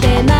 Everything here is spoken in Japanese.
てない